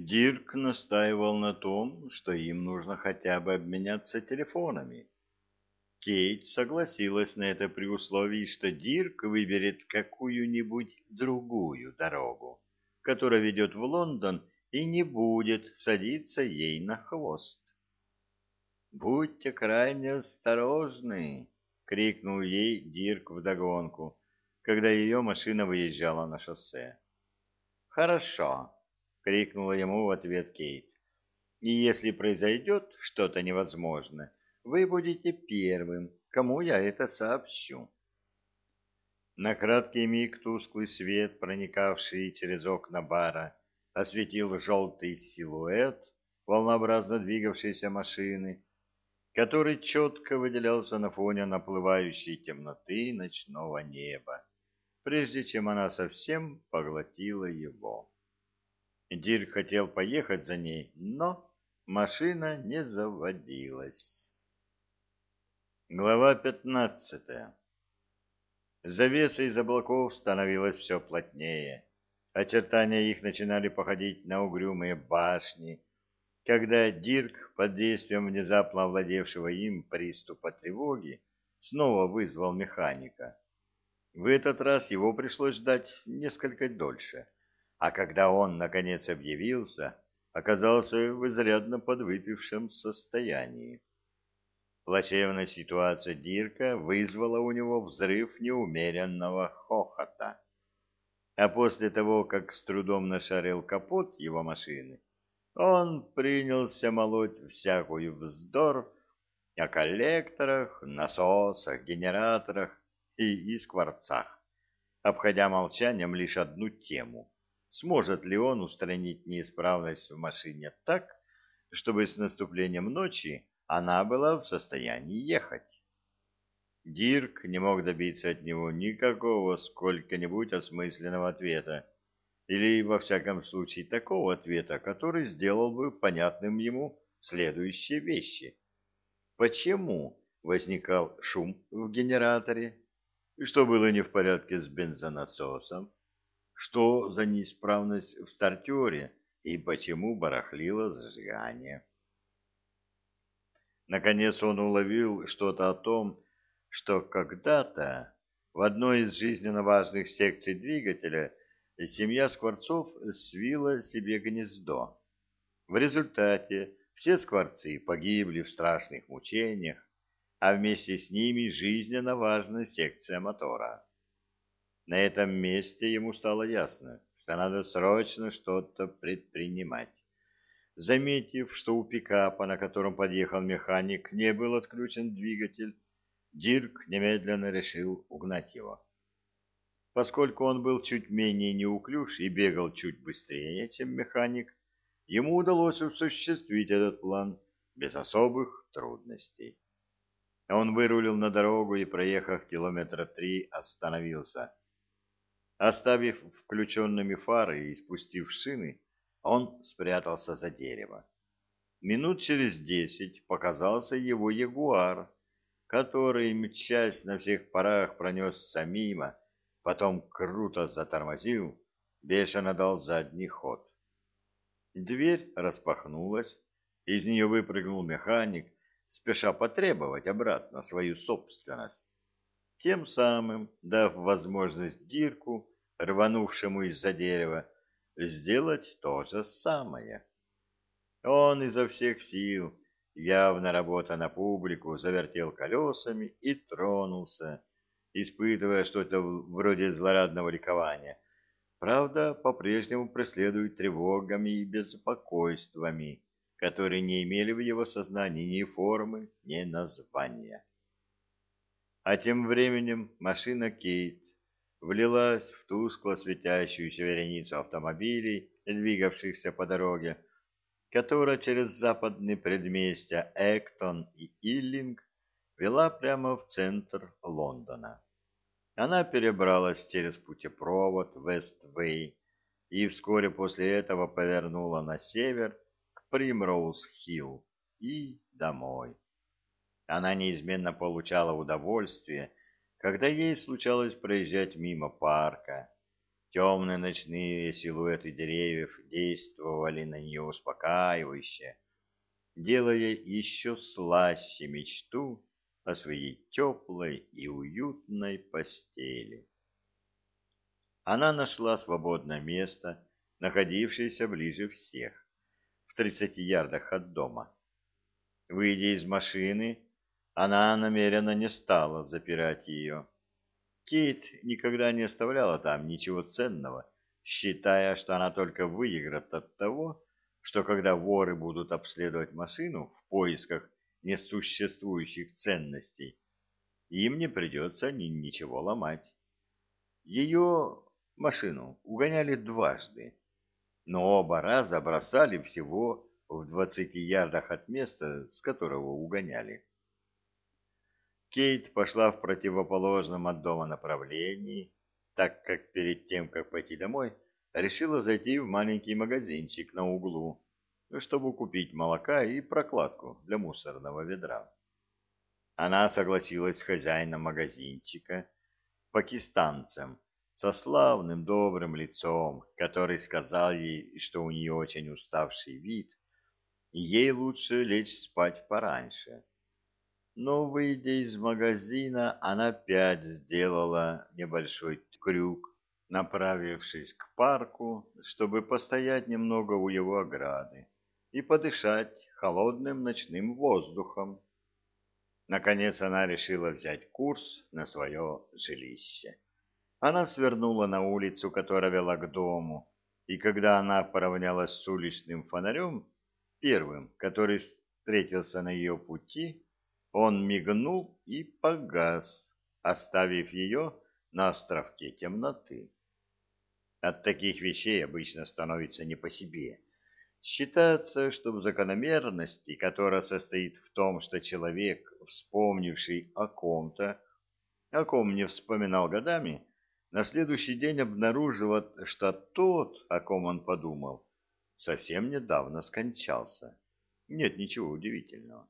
Дирк настаивал на том, что им нужно хотя бы обменяться телефонами. Кейт согласилась на это при условии, что Дирк выберет какую-нибудь другую дорогу, которая ведет в Лондон и не будет садиться ей на хвост. «Будьте крайне осторожны!» — крикнул ей Дирк вдогонку, когда ее машина выезжала на шоссе. «Хорошо!» — крикнула ему в ответ Кейт. «И если произойдет что-то невозможное, вы будете первым, кому я это сообщу». На краткий миг тусклый свет, проникавший через окна бара, осветил желтый силуэт волнообразно двигавшейся машины, который четко выделялся на фоне наплывающей темноты ночного неба, прежде чем она совсем поглотила его. Дирк хотел поехать за ней, но машина не заводилась. Глава пятнадцатая. Завеса из облаков становилась все плотнее. Очертания их начинали походить на угрюмые башни, когда Дирк под действием внезапно овладевшего им приступа тревоги снова вызвал механика. В этот раз его пришлось ждать несколько дольше, а когда он, наконец, объявился, оказался в изрядно подвыпившем состоянии. Плачевная ситуация Дирка вызвала у него взрыв неумеренного хохота. А после того, как с трудом нашарил капот его машины, он принялся молоть всякую вздор о коллекторах, насосах, генераторах и, и скворцах, обходя молчанием лишь одну тему. Сможет ли он устранить неисправность в машине так, чтобы с наступлением ночи она была в состоянии ехать. Дирк не мог добиться от него никакого сколько-нибудь осмысленного ответа, или, во всяком случае, такого ответа, который сделал бы понятным ему следующие вещи. Почему возникал шум в генераторе? Что было не в порядке с бензонасосом? Что за неисправность в стартере? И почему барахлило зажигание? Наконец он уловил что-то о том, что когда-то в одной из жизненно важных секций двигателя семья скворцов свила себе гнездо. В результате все скворцы погибли в страшных мучениях, а вместе с ними жизненно важная секция мотора. На этом месте ему стало ясно, что надо срочно что-то предпринимать. Заметив, что у пикапа, на котором подъехал механик, не был отключен двигатель, Дирк немедленно решил угнать его. Поскольку он был чуть менее неуклюж и бегал чуть быстрее, чем механик, ему удалось осуществить этот план без особых трудностей. Он вырулил на дорогу и, проехав километра три, остановился. Оставив включенными фары и спустив шины, он спрятался за дерево. Минут через десять показался его ягуар, который, мчась на всех парах, пронесся мимо, потом круто затормозил, бешено дал задний ход. Дверь распахнулась, из нее выпрыгнул механик, спеша потребовать обратно свою собственность, тем самым дав возможность Дирку, рванувшему из-за дерева, сделать то же самое. Он изо всех сил, явно работа на публику, завертел колесами и тронулся, испытывая что-то вроде злорадного ликования. Правда, по-прежнему преследует тревогами и беспокойствами, которые не имели в его сознании ни формы, ни названия. А тем временем машина Кейт влилась в тускло светящуюся вереницу автомобилей, двигавшихся по дороге, которая через западные предместья Эктон и Иллинг вела прямо в центр Лондона. Она перебралась через путепровод Вествей и вскоре после этого повернула на север к Примроуз-Хилл и домой. Она неизменно получала удовольствие когда ей случалось проезжать мимо парка, Темные ночные силуэты деревьев действовали на нее успокаивающе, делая еще слаще мечту о своей теплой и уютной постели. Она нашла свободное место, находившееся ближе всех, в тридцати ярдах от дома. Выйдя из машины, она намеренно не стала запирать ее. Кейт никогда не оставляла там ничего ценного, считая, что она только выиграет от того, что когда воры будут обследовать машину в поисках несуществующих ценностей, им не придется ни ничего ломать. Ее машину угоняли дважды, но оба раза бросали всего в двадцати ярдах от места, с которого угоняли. Кейт пошла в противоположном от дома направлении, так как перед тем, как пойти домой, решила зайти в маленький магазинчик на углу, чтобы купить молока и прокладку для мусорного ведра. Она согласилась с хозяином магазинчика, пакистанцем, со славным добрым лицом, который сказал ей, что у нее очень уставший вид, и ей лучше лечь спать пораньше. Но, выйдя из магазина, она опять сделала небольшой крюк направившись к парку, чтобы постоять немного у его ограды и подышать холодным ночным воздухом. Наконец она решила взять курс на свое жилище. Она свернула на улицу, которая вела к дому, и когда она поравнялась с уличным фонарем, первым, который встретился на ее пути, он мигнул и погас, оставив ее на островке темноты. От таких вещей обычно становится не по себе. Считается, что в закономерности, которая состоит в том, что человек, вспомнивший о ком-то, о ком не вспоминал годами, на следующий день обнаруживает, что тот, о ком он подумал, совсем недавно скончался. Нет ничего удивительного.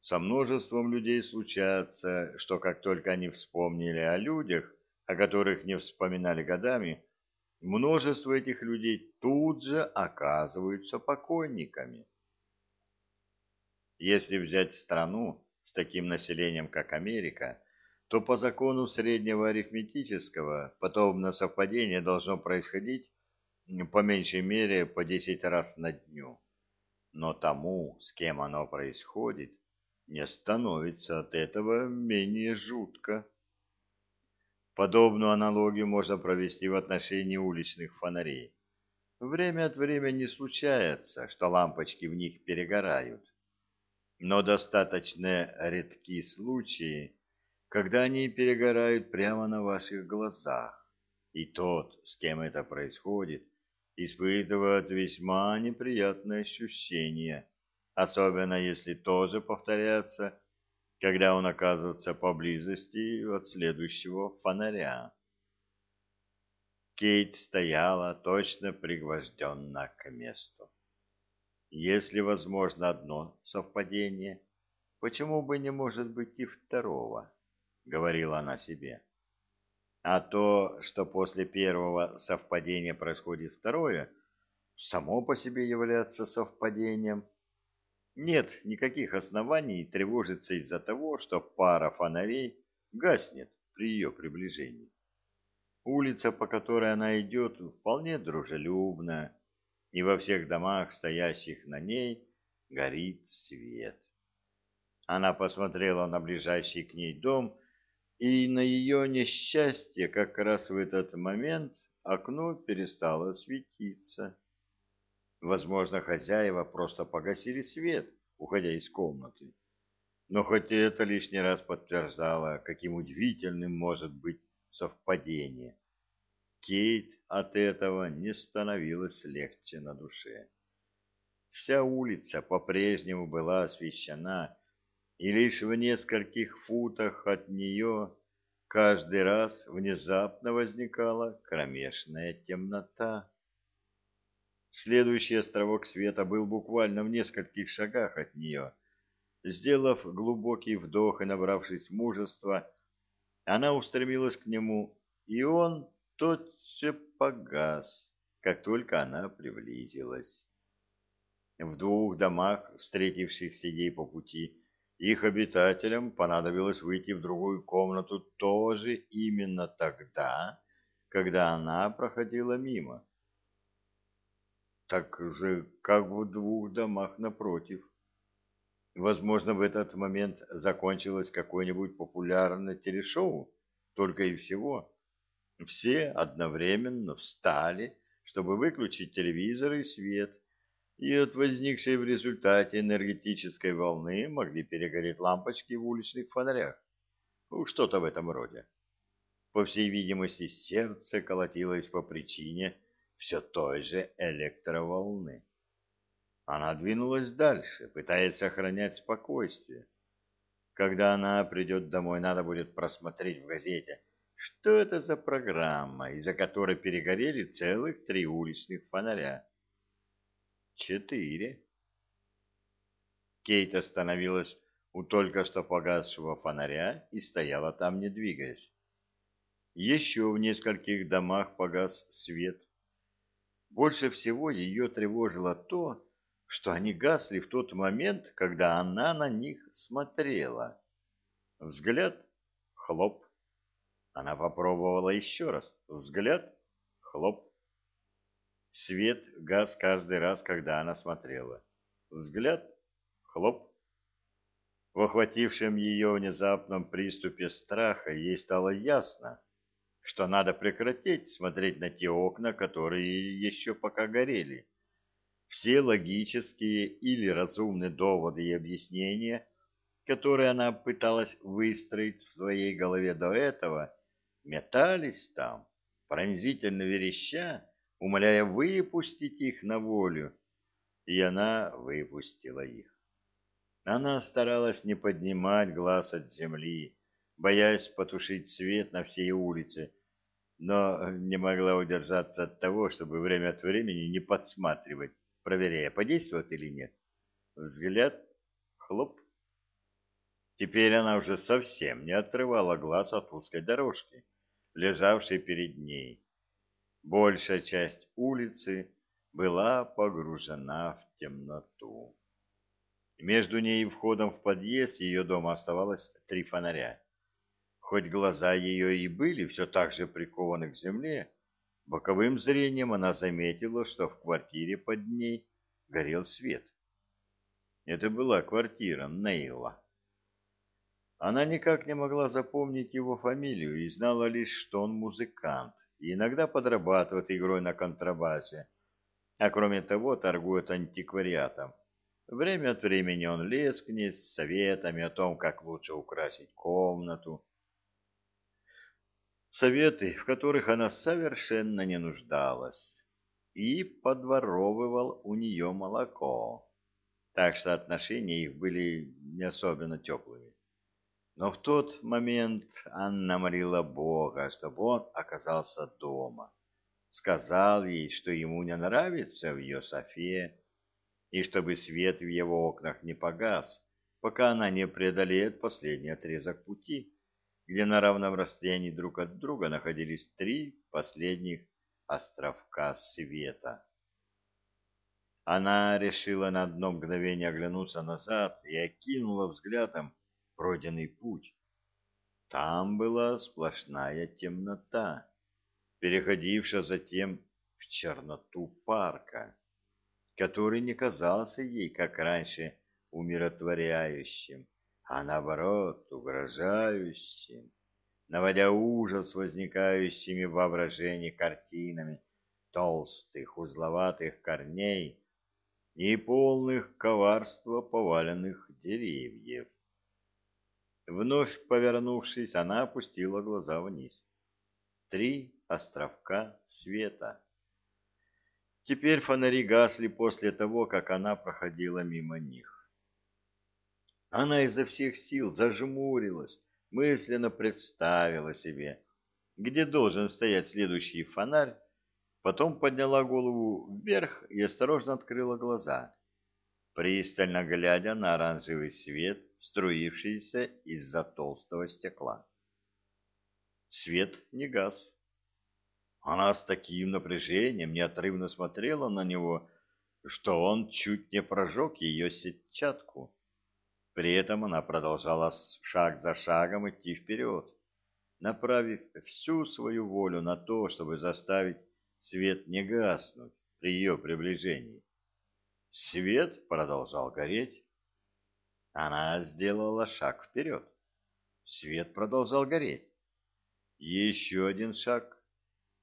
Со множеством людей случается, что как только они вспомнили о людях, о которых не вспоминали годами, множество этих людей тут же оказываются покойниками. Если взять страну с таким населением, как Америка, то по закону среднего арифметического подобное совпадение должно происходить по меньшей мере по 10 раз на дню. Но тому, с кем оно происходит, не становится от этого менее жутко. Подобную аналогию можно провести в отношении уличных фонарей. Время от времени случается, что лампочки в них перегорают. Но достаточно редки случаи, когда они перегорают прямо на ваших глазах, и тот, с кем это происходит, испытывает весьма неприятное ощущение, особенно если тоже повторяется когда он оказывается поблизости от следующего фонаря. Кейт стояла точно пригвожденно к месту. Если возможно одно совпадение, почему бы не может быть и второго, говорила она себе. А то, что после первого совпадения происходит второе, само по себе является совпадением – нет никаких оснований тревожиться из-за того, что пара фонарей гаснет при ее приближении. Улица, по которой она идет, вполне дружелюбна, и во всех домах, стоящих на ней, горит свет. Она посмотрела на ближайший к ней дом, и на ее несчастье как раз в этот момент окно перестало светиться. Возможно, хозяева просто погасили свет, уходя из комнаты. Но хоть это лишний раз подтверждало, каким удивительным может быть совпадение. Кейт от этого не становилось легче на душе. Вся улица по-прежнему была освещена, и лишь в нескольких футах от нее каждый раз внезапно возникала кромешная темнота. Следующий островок света был буквально в нескольких шагах от нее. Сделав глубокий вдох и набравшись мужества, она устремилась к нему, и он тотчас погас, как только она приблизилась. В двух домах, встретившихся ей по пути, их обитателям понадобилось выйти в другую комнату тоже именно тогда, когда она проходила мимо. Так же, как в двух домах напротив. Возможно, в этот момент закончилось какое-нибудь популярное телешоу, только и всего. Все одновременно встали, чтобы выключить телевизор и свет, и от возникшей в результате энергетической волны могли перегореть лампочки в уличных фонарях. Ну, что-то в этом роде. По всей видимости, сердце колотилось по причине все той же электроволны. Она двинулась дальше, пытаясь сохранять спокойствие. Когда она придет домой, надо будет просмотреть в газете, что это за программа, из-за которой перегорели целых три уличных фонаря. Четыре. Кейт остановилась у только что погасшего фонаря и стояла там, не двигаясь. Еще в нескольких домах погас свет. Больше всего ее тревожило то, что они гасли в тот момент, когда она на них смотрела. Взгляд — хлоп. Она попробовала еще раз. Взгляд — хлоп. Свет гас каждый раз, когда она смотрела. Взгляд — хлоп. В охватившем ее внезапном приступе страха ей стало ясно, что надо прекратить смотреть на те окна, которые еще пока горели все логические или разумные доводы и объяснения, которые она пыталась выстроить в своей голове до этого, метались там, пронзительно вереща, умоляя выпустить их на волю, и она выпустила их. Она старалась не поднимать глаз от земли, боясь потушить свет на всей улице, но не могла удержаться от того, чтобы время от времени не подсматривать проверяя, подействует или нет. Взгляд, хлоп. Теперь она уже совсем не отрывала глаз от узкой дорожки, лежавшей перед ней. Большая часть улицы была погружена в темноту. Между ней и входом в подъезд ее дома оставалось три фонаря. Хоть глаза ее и были все так же прикованы к земле, Боковым зрением она заметила, что в квартире под ней горел свет. Это была квартира Нейла. Она никак не могла запомнить его фамилию и знала лишь, что он музыкант и иногда подрабатывает игрой на контрабасе, а кроме того торгует антиквариатом. Время от времени он лез к ней с советами о том, как лучше украсить комнату, советы, в которых она совершенно не нуждалась, и подворовывал у нее молоко, так что отношения их были не особенно теплыми. Но в тот момент Анна молила Бога, чтобы он оказался дома, сказал ей, что ему не нравится в ее Софе, и чтобы свет в его окнах не погас, пока она не преодолеет последний отрезок пути где на равном расстоянии друг от друга находились три последних островка света. Она решила на одно мгновение оглянуться назад и окинула взглядом пройденный путь. Там была сплошная темнота, переходившая затем в черноту парка, который не казался ей, как раньше, умиротворяющим а наоборот угрожающим, наводя ужас возникающими в воображении картинами толстых узловатых корней и полных коварства поваленных деревьев. Вновь повернувшись, она опустила глаза вниз. Три островка света. Теперь фонари гасли после того, как она проходила мимо них. Она изо всех сил зажмурилась, мысленно представила себе, где должен стоять следующий фонарь, потом подняла голову вверх и осторожно открыла глаза, пристально глядя на оранжевый свет, струившийся из-за толстого стекла. Свет не гас. Она с таким напряжением неотрывно смотрела на него, что он чуть не прожег ее сетчатку. При этом она продолжала шаг за шагом идти вперед, направив всю свою волю на то, чтобы заставить свет не гаснуть при ее приближении. Свет продолжал гореть. Она сделала шаг вперед. Свет продолжал гореть. Еще один шаг.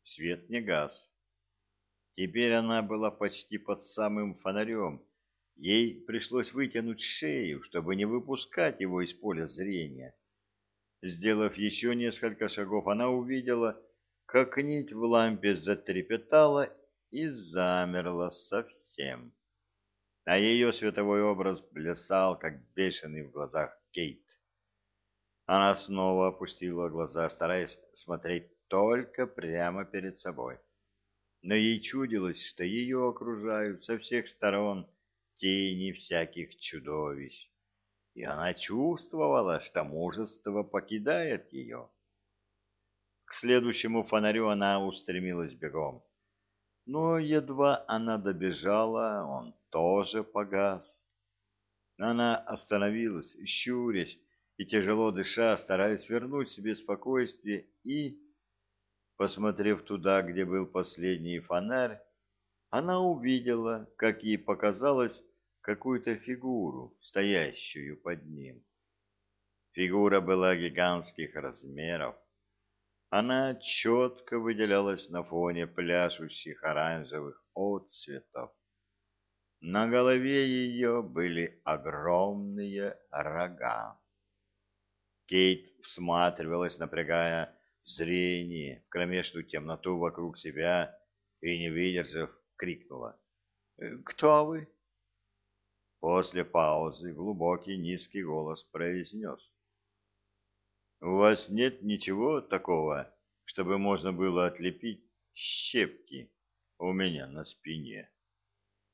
Свет не гас. Теперь она была почти под самым фонарем. Ей пришлось вытянуть шею, чтобы не выпускать его из поля зрения. Сделав еще несколько шагов, она увидела, как нить в лампе затрепетала и замерла совсем. А ее световой образ плясал, как бешеный в глазах Кейт. Она снова опустила глаза, стараясь смотреть только прямо перед собой. Но ей чудилось, что ее окружают со всех сторон тени всяких чудовищ, и она чувствовала, что мужество покидает ее. К следующему фонарю она устремилась бегом. Но едва она добежала, он тоже погас. Она остановилась, щурясь, и, тяжело дыша, стараясь вернуть себе спокойствие и, посмотрев туда, где был последний фонарь, она увидела, как ей показалось, какую-то фигуру, стоящую под ним. Фигура была гигантских размеров. Она четко выделялась на фоне пляшущих оранжевых отцветов. На голове ее были огромные рога. Кейт всматривалась, напрягая зрение в кромешную темноту вокруг себя и, не выдержав, крикнула. «Э, «Кто вы?» После паузы глубокий низкий голос произнес. «У вас нет ничего такого, чтобы можно было отлепить щепки у меня на спине?»